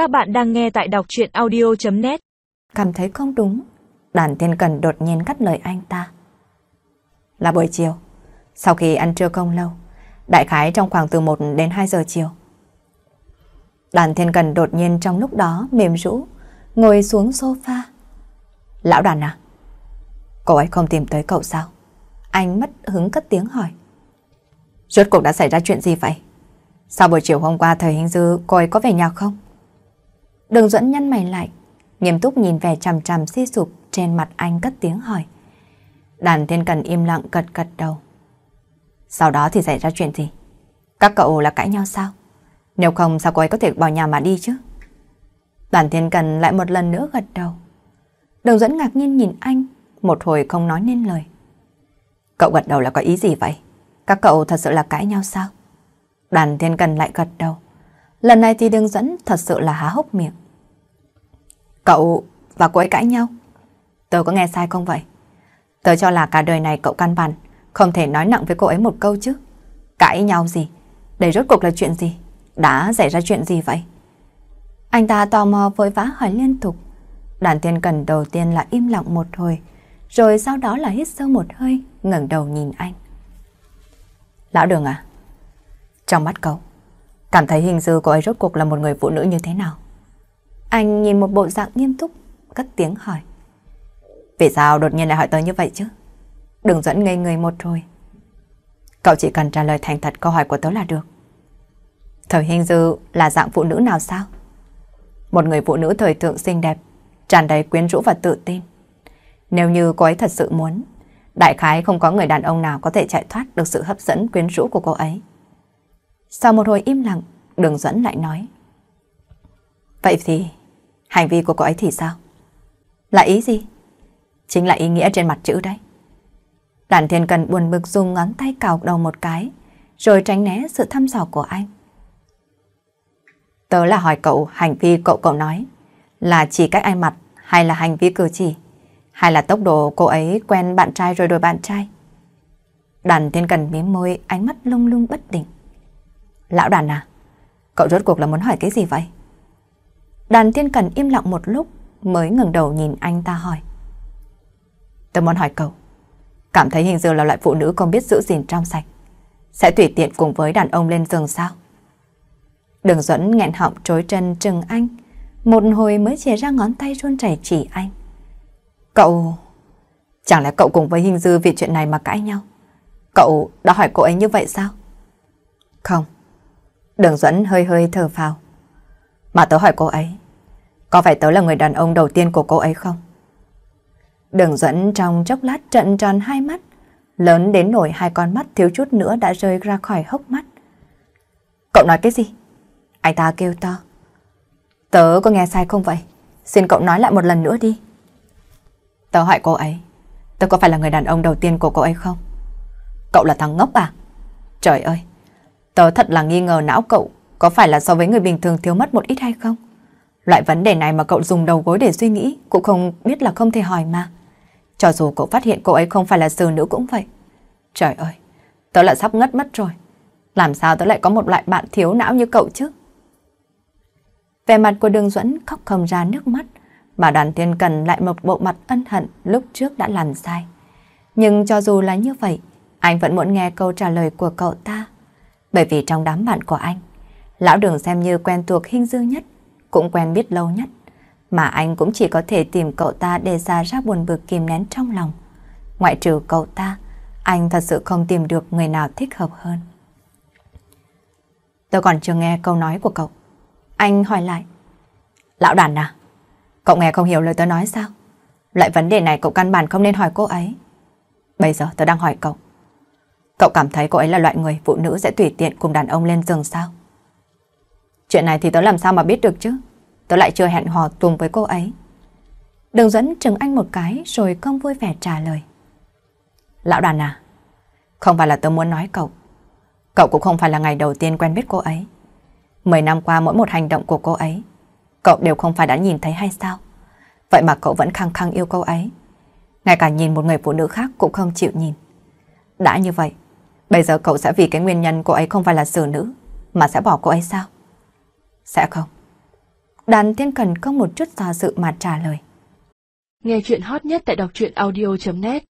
Các bạn đang nghe tại đọc chuyện audio.net Cảm thấy không đúng, đàn thiên cần đột nhiên cắt lời anh ta. Là buổi chiều, sau khi ăn trưa không lâu, đại khái trong khoảng từ 1 đến 2 giờ chiều. Đàn thiên cần đột nhiên trong lúc đó mềm rũ, ngồi xuống sofa. Lão đàn à? cậu ấy không tìm tới cậu sao? Anh mất hứng cất tiếng hỏi. Rốt cuộc đã xảy ra chuyện gì vậy? Sao buổi chiều hôm qua thời hình dư cô ấy có về nhà không? Đường dẫn nhăn mày lại, nghiêm túc nhìn vẻ trầm trầm si sụp trên mặt anh cất tiếng hỏi. Đàn thiên cần im lặng gật gật đầu. Sau đó thì xảy ra chuyện gì? Các cậu là cãi nhau sao? Nếu không sao cô ấy có thể bỏ nhà mà đi chứ? Đàn thiên cần lại một lần nữa gật đầu. Đường dẫn ngạc nhiên nhìn anh, một hồi không nói nên lời. Cậu gật đầu là có ý gì vậy? Các cậu thật sự là cãi nhau sao? Đàn thiên cần lại gật đầu. Lần này thì đường dẫn thật sự là há hốc miệng. Cậu và cô ấy cãi nhau? Tớ có nghe sai không vậy? Tớ cho là cả đời này cậu căn bản không thể nói nặng với cô ấy một câu chứ. Cãi nhau gì? Đây rốt cuộc là chuyện gì? Đã xảy ra chuyện gì vậy? Anh ta tò mò vội vã hỏi liên tục. Đàn tiên cần đầu tiên là im lặng một hồi, rồi sau đó là hít sâu một hơi, ngẩng đầu nhìn anh. Lão đường à? Trong mắt cậu, cảm thấy hình dư cô ấy rốt cuộc là một người phụ nữ như thế nào? Anh nhìn một bộ dạng nghiêm túc, cất tiếng hỏi. Vì sao đột nhiên lại hỏi tới như vậy chứ? Đừng dẫn ngây người một rồi. Cậu chỉ cần trả lời thành thật câu hỏi của tớ là được. Thời hình dư là dạng phụ nữ nào sao? Một người phụ nữ thời thượng xinh đẹp, tràn đầy quyến rũ và tự tin. Nếu như cô ấy thật sự muốn, đại khái không có người đàn ông nào có thể chạy thoát được sự hấp dẫn quyến rũ của cô ấy. Sau một hồi im lặng, đường dẫn lại nói. Vậy thì, hành vi của cô ấy thì sao? Là ý gì? Chính là ý nghĩa trên mặt chữ đấy. Đàn thiên cần buồn bực dùng ngón tay cào đầu một cái, rồi tránh né sự thăm dò của anh. Tớ là hỏi cậu hành vi cậu cậu nói là chỉ cách anh mặt hay là hành vi cử chỉ hay là tốc độ cô ấy quen bạn trai rồi đổi bạn trai. Đàn thiên cần miếm môi ánh mắt lung lung bất định. Lão đàn à, cậu rốt cuộc là muốn hỏi cái gì vậy? Đàn thiên cần im lặng một lúc mới ngẩng đầu nhìn anh ta hỏi. Tôi muốn hỏi cậu, cảm thấy hình dư là loại phụ nữ không biết giữ gìn trong sạch, sẽ tùy tiện cùng với đàn ông lên giường sao? Đường dẫn nghẹn họng trối chân trừng anh, một hồi mới chìa ra ngón tay run rẩy chỉ anh. Cậu... Chẳng lẽ cậu cùng với hình dư vì chuyện này mà cãi nhau? Cậu đã hỏi cô ấy như vậy sao? Không. Đường dẫn hơi hơi thở vào Mà tớ hỏi cô ấy, có phải tớ là người đàn ông đầu tiên của cô ấy không? Đường dẫn trong chốc lát trận tròn hai mắt, lớn đến nổi hai con mắt thiếu chút nữa đã rơi ra khỏi hốc mắt. Cậu nói cái gì? Anh ta kêu to. Tớ có nghe sai không vậy? Xin cậu nói lại một lần nữa đi. Tớ hỏi cô ấy, tớ có phải là người đàn ông đầu tiên của cô ấy không? Cậu là thằng ngốc à? Trời ơi, tớ thật là nghi ngờ não cậu có phải là so với người bình thường thiếu mất một ít hay không? Loại vấn đề này mà cậu dùng đầu gối để suy nghĩ cũng không biết là không thể hỏi mà. Cho dù cậu phát hiện cô ấy không phải là sư nữ cũng vậy. Trời ơi, tớ lại sắp ngất mất rồi. Làm sao tớ lại có một loại bạn thiếu não như cậu chứ? Về mặt của đường Duẫn khóc không ra nước mắt, mà đoàn thiên cần lại một bộ mặt ân hận lúc trước đã làm sai. Nhưng cho dù là như vậy, anh vẫn muốn nghe câu trả lời của cậu ta. Bởi vì trong đám bạn của anh, lão đường xem như quen thuộc hình dư nhất, cũng quen biết lâu nhất. Mà anh cũng chỉ có thể tìm cậu ta để ra ra buồn bực kìm nén trong lòng. Ngoại trừ cậu ta, anh thật sự không tìm được người nào thích hợp hơn. Tôi còn chưa nghe câu nói của cậu. Anh hỏi lại. Lão đàn à, cậu nghe không hiểu lời tôi nói sao? Loại vấn đề này cậu căn bản không nên hỏi cô ấy. Bây giờ tôi đang hỏi cậu. Cậu cảm thấy cô ấy là loại người phụ nữ sẽ tùy tiện cùng đàn ông lên giường sao? Chuyện này thì tớ làm sao mà biết được chứ? Tôi lại chưa hẹn hò cùng với cô ấy. Đường dẫn chừng anh một cái rồi không vui vẻ trả lời. Lão đàn à, không phải là tôi muốn nói cậu. Cậu cũng không phải là ngày đầu tiên quen biết cô ấy. Mười năm qua mỗi một hành động của cô ấy, cậu đều không phải đã nhìn thấy hay sao? Vậy mà cậu vẫn khăng khăng yêu cô ấy. Ngay cả nhìn một người phụ nữ khác cũng không chịu nhìn. Đã như vậy, bây giờ cậu sẽ vì cái nguyên nhân cô ấy không phải là xử nữ, mà sẽ bỏ cô ấy sao? Sẽ không. Đàn Thiên Cần không một chút do dự mà trả lời. Nghe chuyện hot nhất tại đọc truyện audio.net